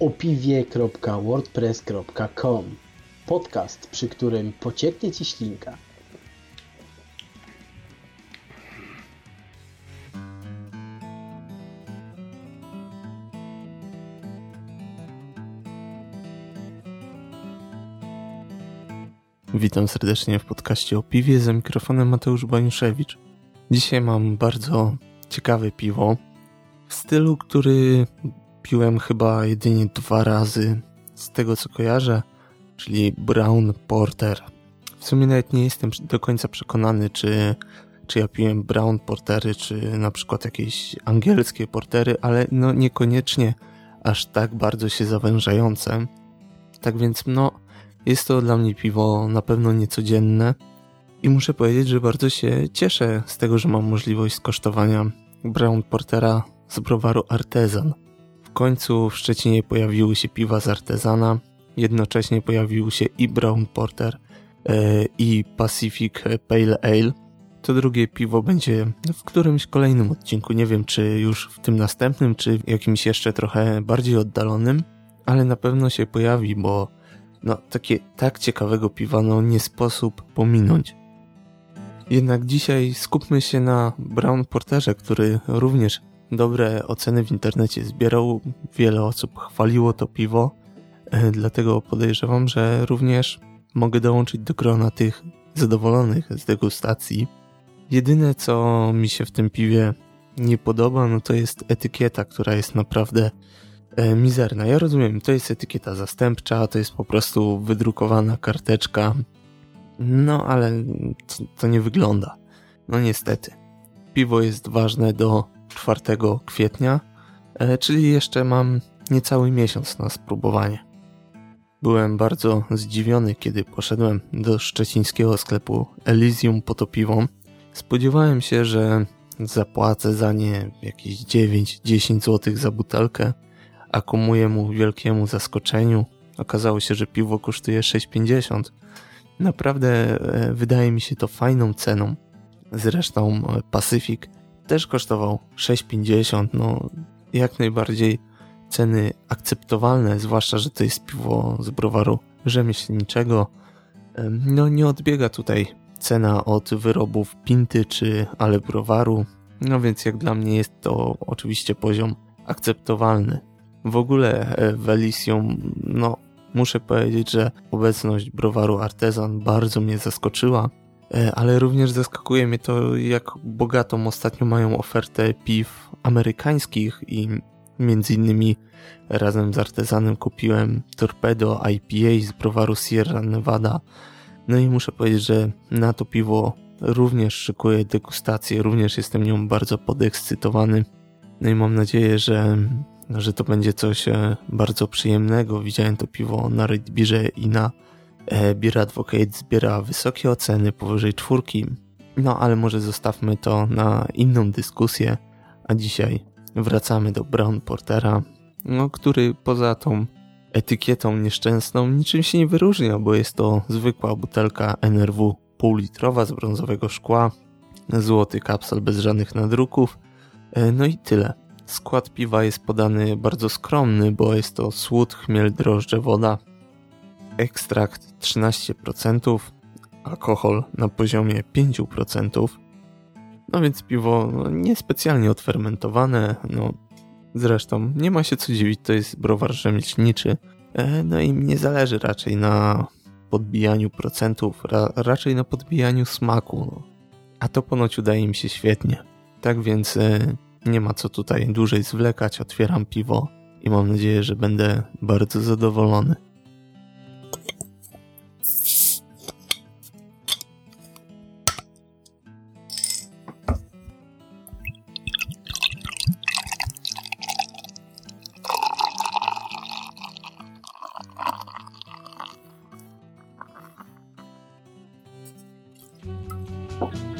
opiwie.wordpress.com Podcast, przy którym pocieknie Ci ślinka. Witam serdecznie w podcaście o piwie za mikrofonem Mateusz Baniuszewicz. Dzisiaj mam bardzo ciekawe piwo w stylu, który piłem chyba jedynie dwa razy z tego co kojarzę, czyli Brown Porter. W sumie nawet nie jestem do końca przekonany, czy, czy ja piłem Brown Portery, czy na przykład jakieś angielskie portery, ale no niekoniecznie aż tak bardzo się zawężające. Tak więc no, jest to dla mnie piwo na pewno niecodzienne i muszę powiedzieć, że bardzo się cieszę z tego, że mam możliwość skosztowania Brown Portera z browaru Artezan. Końcu w Szczecinie pojawiły się piwa z Artezana, jednocześnie pojawił się i Brown Porter e, i Pacific Pale Ale. To drugie piwo będzie w którymś kolejnym odcinku, nie wiem czy już w tym następnym, czy jakimś jeszcze trochę bardziej oddalonym, ale na pewno się pojawi, bo no, takie tak ciekawego piwa no nie sposób pominąć. Jednak dzisiaj skupmy się na Brown Porterze, który również dobre oceny w internecie zbierał. Wiele osób chwaliło to piwo, e, dlatego podejrzewam, że również mogę dołączyć do grona tych zadowolonych z degustacji. Jedyne co mi się w tym piwie nie podoba, no to jest etykieta, która jest naprawdę e, mizerna. Ja rozumiem, to jest etykieta zastępcza, to jest po prostu wydrukowana karteczka, no ale to, to nie wygląda. No niestety. Piwo jest ważne do 4 kwietnia, e, czyli jeszcze mam niecały miesiąc na spróbowanie. Byłem bardzo zdziwiony, kiedy poszedłem do szczecińskiego sklepu Elysium po to piwo. Spodziewałem się, że zapłacę za nie jakieś 9-10 zł za butelkę, a ku mojemu wielkiemu zaskoczeniu okazało się, że piwo kosztuje 6,50. Naprawdę e, wydaje mi się to fajną ceną. Zresztą e, Pacific też kosztował 6,50. No, jak najbardziej ceny akceptowalne, zwłaszcza, że to jest piwo z browaru rzemieślniczego. No, nie odbiega tutaj cena od wyrobów Pinty czy ale browaru. No więc jak dla mnie jest to oczywiście poziom akceptowalny. W ogóle e, w Elysium, no muszę powiedzieć, że obecność browaru Artezan bardzo mnie zaskoczyła. E, ale również zaskakuje mnie to, jak bogatą ostatnio mają ofertę piw amerykańskich i między innymi razem z Artezanem kupiłem Torpedo IPA z browaru Sierra Nevada. No i muszę powiedzieć, że na to piwo również szykuję degustację, również jestem nią bardzo podekscytowany. No i mam nadzieję, że, że to będzie coś e, bardzo przyjemnego. Widziałem to piwo na Redbirze i na E, Beer Advocate zbiera wysokie oceny powyżej czwórki, no ale może zostawmy to na inną dyskusję, a dzisiaj wracamy do Brown Portera, no, który poza tą etykietą nieszczęsną niczym się nie wyróżnia, bo jest to zwykła butelka NRW półlitrowa z brązowego szkła, złoty kapsel bez żadnych nadruków, e, no i tyle. Skład piwa jest podany bardzo skromny, bo jest to słód, chmiel, drożdże, woda, ekstrakt 13%, alkohol na poziomie 5%. No więc piwo no, niespecjalnie odfermentowane, no zresztą nie ma się co dziwić, to jest browar rzemieślniczy. E, no i nie zależy raczej na podbijaniu procentów, ra, raczej na podbijaniu smaku. No. A to ponoć udaje mi się świetnie. Tak więc e, nie ma co tutaj dłużej zwlekać, otwieram piwo i mam nadzieję, że będę bardzo zadowolony.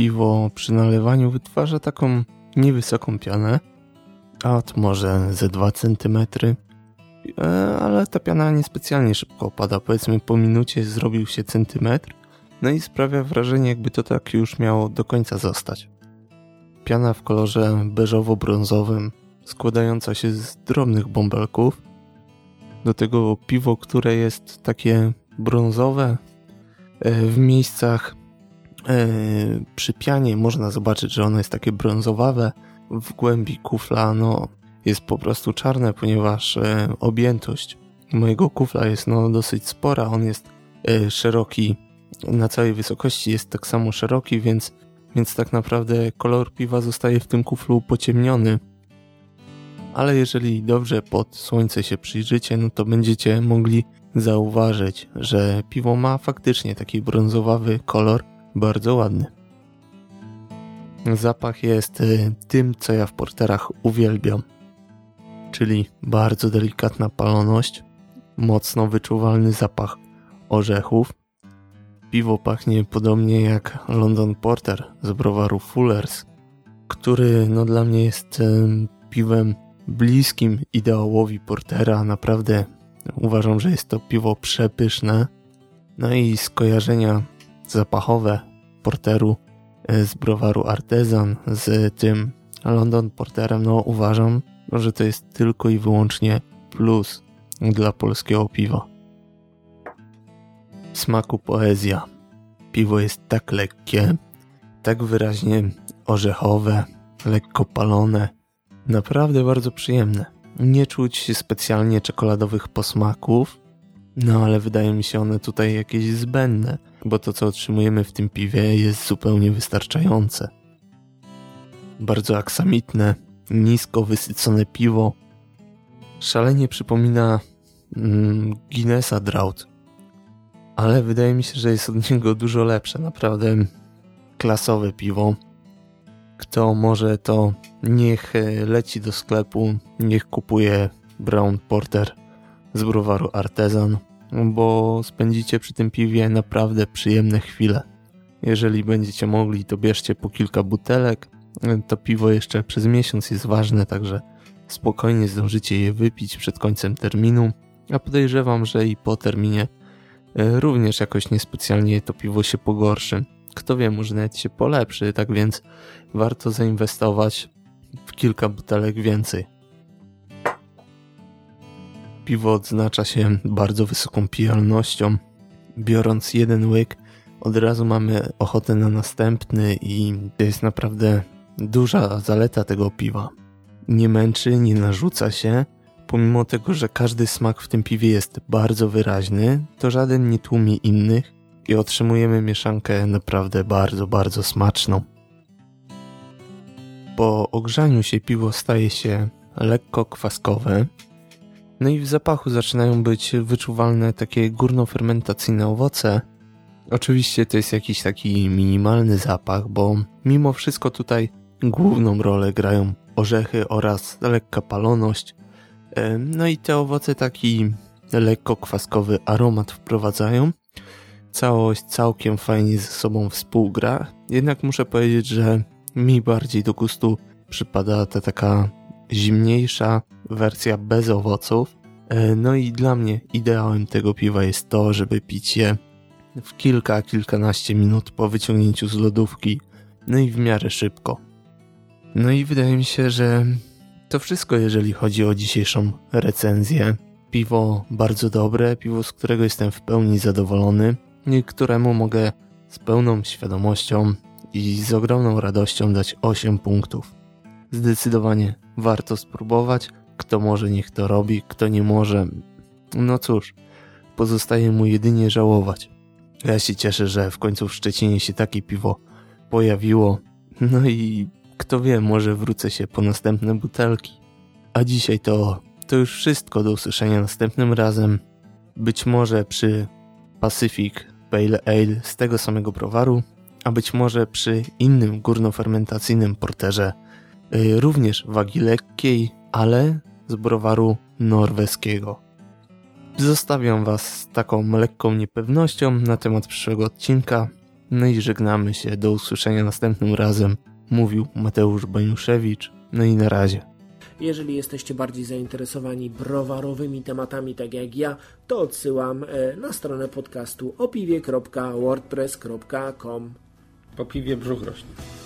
Piwo przy nalewaniu wytwarza taką niewysoką pianę, a może ze 2 cm, e, ale ta piana niespecjalnie szybko opada. Powiedzmy po minucie zrobił się centymetr, no i sprawia wrażenie jakby to tak już miało do końca zostać. Piana w kolorze beżowo-brązowym, składająca się z drobnych bąbelków. Do tego piwo, które jest takie brązowe. E, w miejscach przy pianie można zobaczyć, że ono jest takie brązowawe. W głębi kufla no, jest po prostu czarne, ponieważ e, objętość mojego kufla jest no, dosyć spora. On jest szeroki na całej wysokości, jest tak samo szeroki, więc, więc tak naprawdę kolor piwa zostaje w tym kuflu pociemniony ale jeżeli dobrze pod słońce się przyjrzycie, no to będziecie mogli zauważyć, że piwo ma faktycznie taki brązowawy kolor, bardzo ładny. Zapach jest y, tym, co ja w porterach uwielbiam, czyli bardzo delikatna paloność, mocno wyczuwalny zapach orzechów. Piwo pachnie podobnie jak London Porter z browaru Fullers, który no dla mnie jest y, piwem bliskim ideałowi Portera. Naprawdę uważam, że jest to piwo przepyszne. No i skojarzenia zapachowe Porteru e, z browaru Artezan z tym London Porterem, no uważam, że to jest tylko i wyłącznie plus dla polskiego piwa. Smaku poezja. Piwo jest tak lekkie, tak wyraźnie orzechowe, lekko palone, Naprawdę bardzo przyjemne. Nie czuć specjalnie czekoladowych posmaków, no ale wydaje mi się one tutaj jakieś zbędne, bo to co otrzymujemy w tym piwie jest zupełnie wystarczające. Bardzo aksamitne, nisko wysycone piwo. Szalenie przypomina mm, Guinnessa Drought, ale wydaje mi się, że jest od niego dużo lepsze. Naprawdę klasowe piwo kto może, to niech e, leci do sklepu, niech kupuje Brown Porter z browaru Artezan, bo spędzicie przy tym piwie naprawdę przyjemne chwile. Jeżeli będziecie mogli, to bierzcie po kilka butelek. To piwo jeszcze przez miesiąc jest ważne, także spokojnie zdążycie je wypić przed końcem terminu. A podejrzewam, że i po terminie e, również jakoś niespecjalnie to piwo się pogorszy kto wie, może nawet się polepszy, tak więc warto zainwestować w kilka butelek więcej. Piwo odznacza się bardzo wysoką pijalnością. Biorąc jeden łyk, od razu mamy ochotę na następny i to jest naprawdę duża zaleta tego piwa. Nie męczy, nie narzuca się, pomimo tego, że każdy smak w tym piwie jest bardzo wyraźny, to żaden nie tłumi innych i otrzymujemy mieszankę naprawdę bardzo, bardzo smaczną. Po ogrzaniu się piwo staje się lekko kwaskowe, no i w zapachu zaczynają być wyczuwalne takie górnofermentacyjne owoce. Oczywiście to jest jakiś taki minimalny zapach, bo mimo wszystko tutaj główną rolę grają orzechy oraz lekka paloność. E, no i te owoce taki lekko kwaskowy aromat wprowadzają, całość całkiem fajnie ze sobą współgra, jednak muszę powiedzieć, że mi bardziej do gustu przypada ta taka zimniejsza wersja bez owoców. E, no i dla mnie ideałem tego piwa jest to, żeby pić je w kilka, kilkanaście minut po wyciągnięciu z lodówki, no i w miarę szybko. No i wydaje mi się, że to wszystko, jeżeli chodzi o dzisiejszą recenzję. Piwo bardzo dobre, piwo, z którego jestem w pełni zadowolony któremu mogę z pełną świadomością i z ogromną radością dać 8 punktów. Zdecydowanie warto spróbować. Kto może, niech to robi, kto nie może, no cóż, pozostaje mu jedynie żałować. Ja się cieszę, że w końcu w Szczecinie się takie piwo pojawiło. No i kto wie, może wrócę się po następne butelki. A dzisiaj to, to już wszystko do usłyszenia następnym razem. Być może przy Pacific Pale Ale z tego samego browaru, a być może przy innym górnofermentacyjnym porterze również wagi lekkiej, ale z browaru norweskiego. Zostawiam Was z taką lekką niepewnością na temat przyszłego odcinka. No i żegnamy się. Do usłyszenia następnym razem. Mówił Mateusz Baniuszewicz. No i na razie. Jeżeli jesteście bardziej zainteresowani browarowymi tematami, tak jak ja, to odsyłam e, na stronę podcastu opiwie.wordpress.com. Po piwie brzuch rośnie.